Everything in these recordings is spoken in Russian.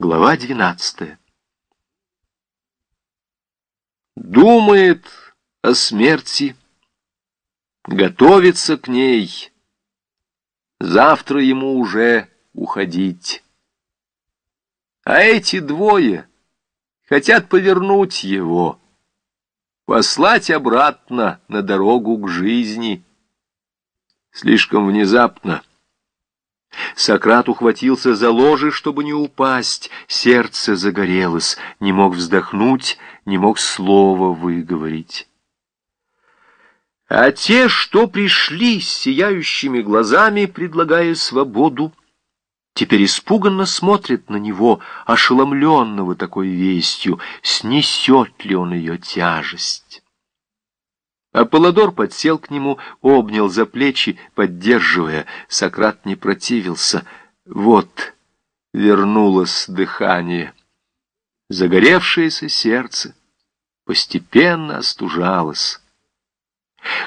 Глава двенадцатая. Думает о смерти, готовится к ней. Завтра ему уже уходить. А эти двое хотят повернуть его, послать обратно на дорогу к жизни. Слишком внезапно — Сократ ухватился за ложе, чтобы не упасть. Сердце загорелось, не мог вздохнуть, не мог слова выговорить. А те, что пришли с сияющими глазами, предлагая свободу, теперь испуганно смотрят на него, ошеломленного такой вестью, снесет ли он ее тяжесть. Аполлодор подсел к нему, обнял за плечи, поддерживая. Сократ не противился. Вот вернулось дыхание. Загоревшееся сердце постепенно остужалось.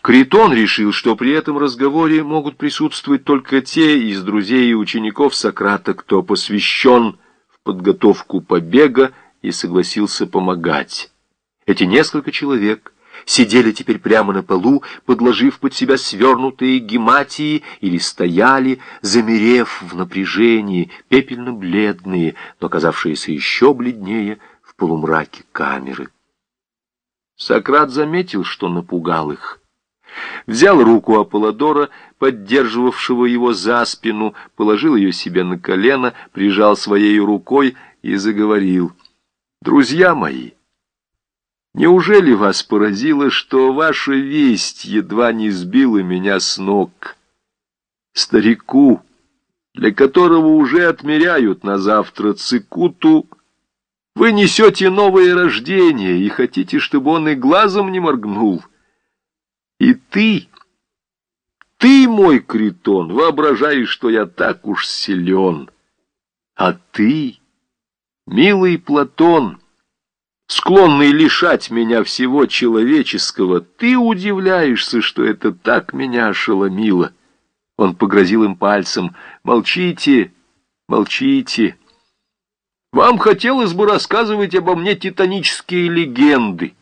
Критон решил, что при этом разговоре могут присутствовать только те из друзей и учеников Сократа, кто посвящен в подготовку побега и согласился помогать. Эти несколько человек сидели теперь прямо на полу, подложив под себя свернутые гематии, или стояли, замерев в напряжении, пепельно-бледные, но казавшиеся еще бледнее в полумраке камеры. Сократ заметил, что напугал их. Взял руку Аполлодора, поддерживавшего его за спину, положил ее себе на колено, прижал своей рукой и заговорил. «Друзья мои!» Неужели вас поразило, что ваша весть едва не сбила меня с ног? Старику, для которого уже отмеряют на завтра цикуту, вы несете новое рождение и хотите, чтобы он и глазом не моргнул. И ты, ты, мой критон, воображаешь, что я так уж силен. А ты, милый Платон, — склонный лишать меня всего человеческого, ты удивляешься, что это так меня ошеломило. Он погрозил им пальцем. Молчите, молчите. Вам хотелось бы рассказывать обо мне титанические легенды.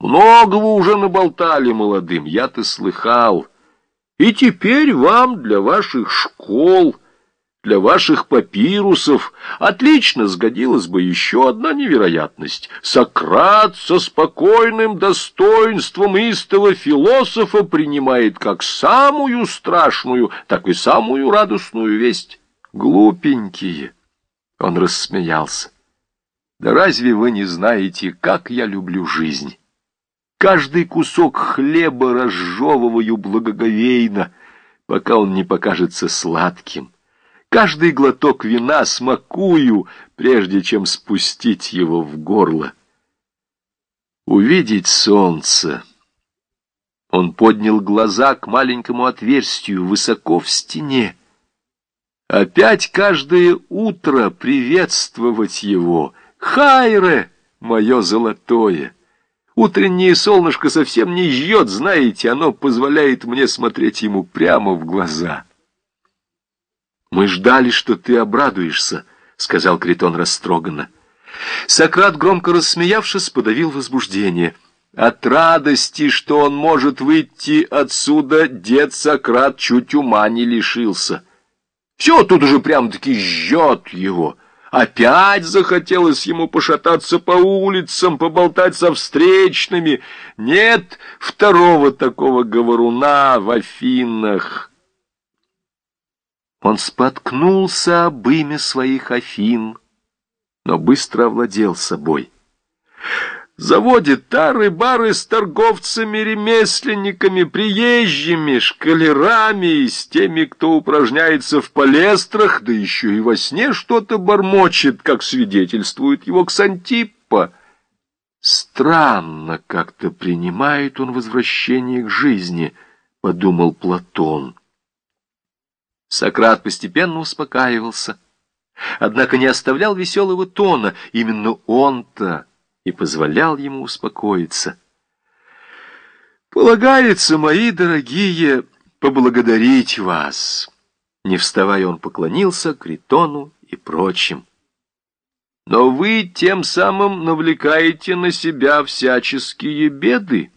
Много вы уже наболтали молодым, я-то слыхал. И теперь вам для ваших школ для ваших папирусов отлично сгодилась бы еще одна невероятность. Сократ со спокойным достоинством истого философа принимает как самую страшную, так и самую радостную весть. Глупенькие. Он рассмеялся. Да разве вы не знаете, как я люблю жизнь? Каждый кусок хлеба разжевываю благоговейно, пока он не покажется сладким. Каждый глоток вина смакую, прежде чем спустить его в горло. Увидеть солнце. Он поднял глаза к маленькому отверстию высоко в стене. Опять каждое утро приветствовать его. Хайре, мое золотое! Утреннее солнышко совсем не жжет, знаете, оно позволяет мне смотреть ему прямо в глаза. «Мы ждали, что ты обрадуешься», — сказал Критон растроганно. Сократ, громко рассмеявшись, подавил возбуждение. От радости, что он может выйти отсюда, дед Сократ чуть ума не лишился. Все тут уже прям-таки жжет его. Опять захотелось ему пошататься по улицам, поболтать со встречными. Нет второго такого говоруна в Афинах. Он споткнулся об имя своих Афин, но быстро овладел собой. Заводит тары-бары с торговцами, ремесленниками, приезжими, шкалерами и с теми, кто упражняется в палестрах, да еще и во сне что-то бормочет, как свидетельствует его Ксантиппа. Странно как-то принимает он возвращение к жизни, — подумал Платон. Сократ постепенно успокаивался, однако не оставлял веселого тона. Именно он-то и позволял ему успокоиться. «Полагается, мои дорогие, поблагодарить вас». Не вставая, он поклонился Критону и прочим. но вы тем самым навлекаете на себя всяческие беды.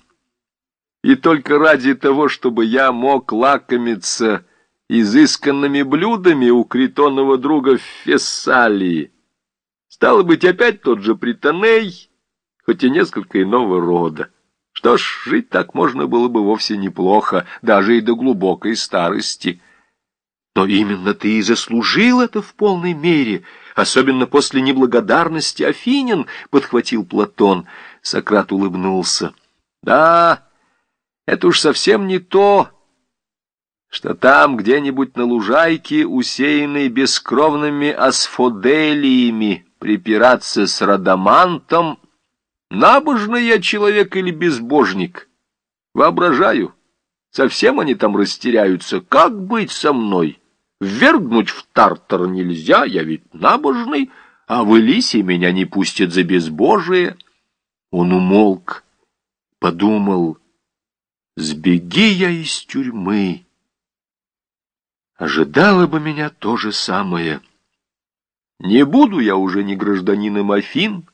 И только ради того, чтобы я мог лакомиться изысканными блюдами у критонного друга в Фессалии, стало быть, опять тот же Притоней, хоть и несколько иного рода. Что ж, жить так можно было бы вовсе неплохо, даже и до глубокой старости. Но именно ты и заслужил это в полной мере, особенно после неблагодарности Афинин, — подхватил Платон. Сократ улыбнулся. Да, это уж совсем не то, что там где-нибудь на лужайке, усеянной бескровными асфоделиями, припираться с радамантом Набожный я человек или безбожник? Воображаю. Совсем они там растеряются. Как быть со мной? Ввергнуть в тартар нельзя, я ведь набожный, а в Элисе меня не пустят за безбожие. Он умолк, подумал, сбеги я из тюрьмы. Ожидало бы меня то же самое. Не буду я уже ни гражданином Афин,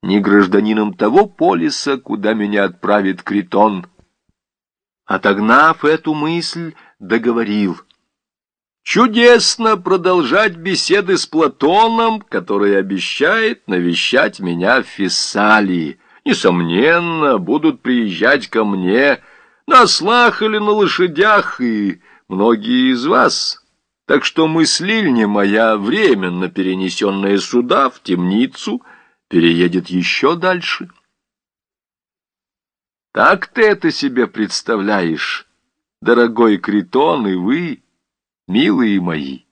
ни гражданином того полиса, куда меня отправит Критон. Отогнав эту мысль, договорил. Чудесно продолжать беседы с Платоном, который обещает навещать меня в Фессалии. Несомненно, будут приезжать ко мне на ослах или на лошадях, и многие из вас. Так что мыслильня моя, временно перенесенная сюда, в темницу — переедет еще дальше. Так ты это себе представляешь, дорогой Критон, и вы, милые мои.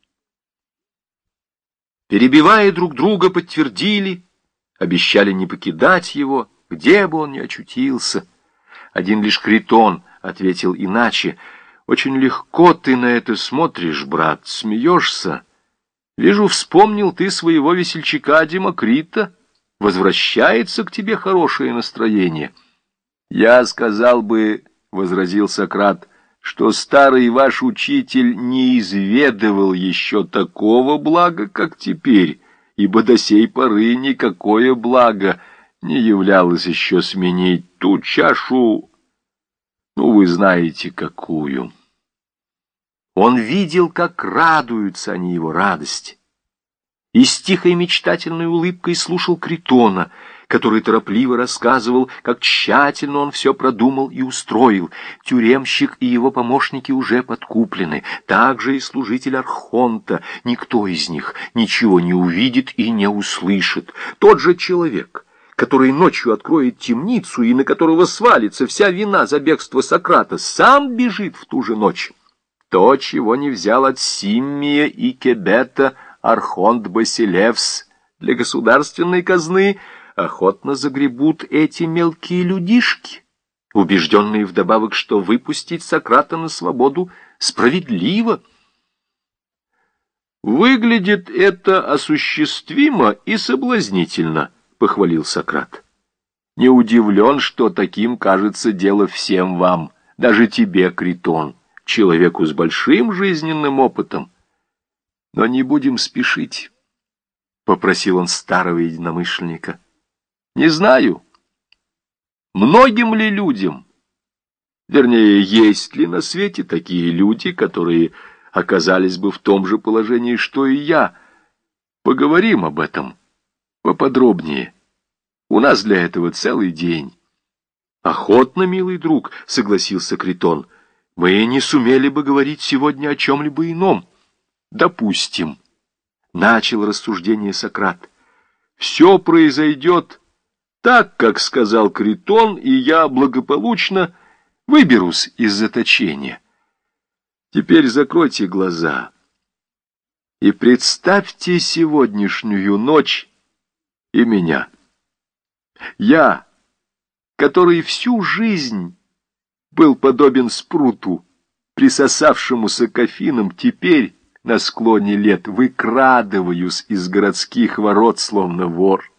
Перебивая друг друга, подтвердили, обещали не покидать его, где бы он ни очутился. Один лишь Критон ответил иначе. «Очень легко ты на это смотришь, брат, смеешься. Вижу, вспомнил ты своего весельчака Демокрита» возвращается к тебе хорошее настроение. Я сказал бы, — возразил Сократ, — что старый ваш учитель не изведывал еще такого блага, как теперь, ибо до сей поры никакое благо не являлось еще сменить ту чашу, ну, вы знаете, какую. Он видел, как радуются они его радости и с тихой мечтательной улыбкой слушал Критона, который торопливо рассказывал, как тщательно он все продумал и устроил. Тюремщик и его помощники уже подкуплены, также и служитель Архонта. Никто из них ничего не увидит и не услышит. Тот же человек — который ночью откроет темницу и на которого свалится вся вина за бегство Сократа, сам бежит в ту же ночь. То, чего не взял от Симмия и Кебета — Архонт Басилевс для государственной казны охотно загребут эти мелкие людишки, убежденные вдобавок, что выпустить Сократа на свободу справедливо. «Выглядит это осуществимо и соблазнительно», — похвалил Сократ. «Не удивлен, что таким кажется дело всем вам, даже тебе, Критон, человеку с большим жизненным опытом». Но не будем спешить, — попросил он старого единомышленника. Не знаю, многим ли людям, вернее, есть ли на свете такие люди, которые оказались бы в том же положении, что и я. Поговорим об этом поподробнее. У нас для этого целый день. Охотно, милый друг, — согласился Критон. Мы не сумели бы говорить сегодня о чем-либо ином. Допустим, начал рассуждение Сократ, все произойдет так, как сказал Критон, и я благополучно выберусь из заточения. Теперь закройте глаза и представьте сегодняшнюю ночь и меня. Я, который всю жизнь был подобен спруту, присосавшемуся к Афинам, теперь на склоне лет выкрадываюсь из городских ворот, словно вор.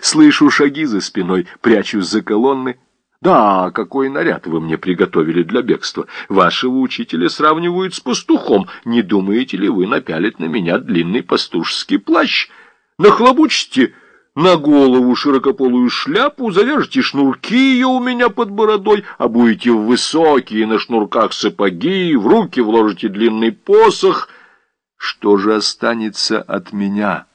Слышу шаги за спиной, прячусь за колонны. Да, какой наряд вы мне приготовили для бегства. Вашего учителя сравнивают с пастухом. Не думаете ли вы напялить на меня длинный пастушеский плащ? нахлобучите на голову широкополую шляпу, завяжете шнурки ее у меня под бородой, а будете в высокие на шнурках сапоги, в руки вложите длинный посох. Что же останется от меня?»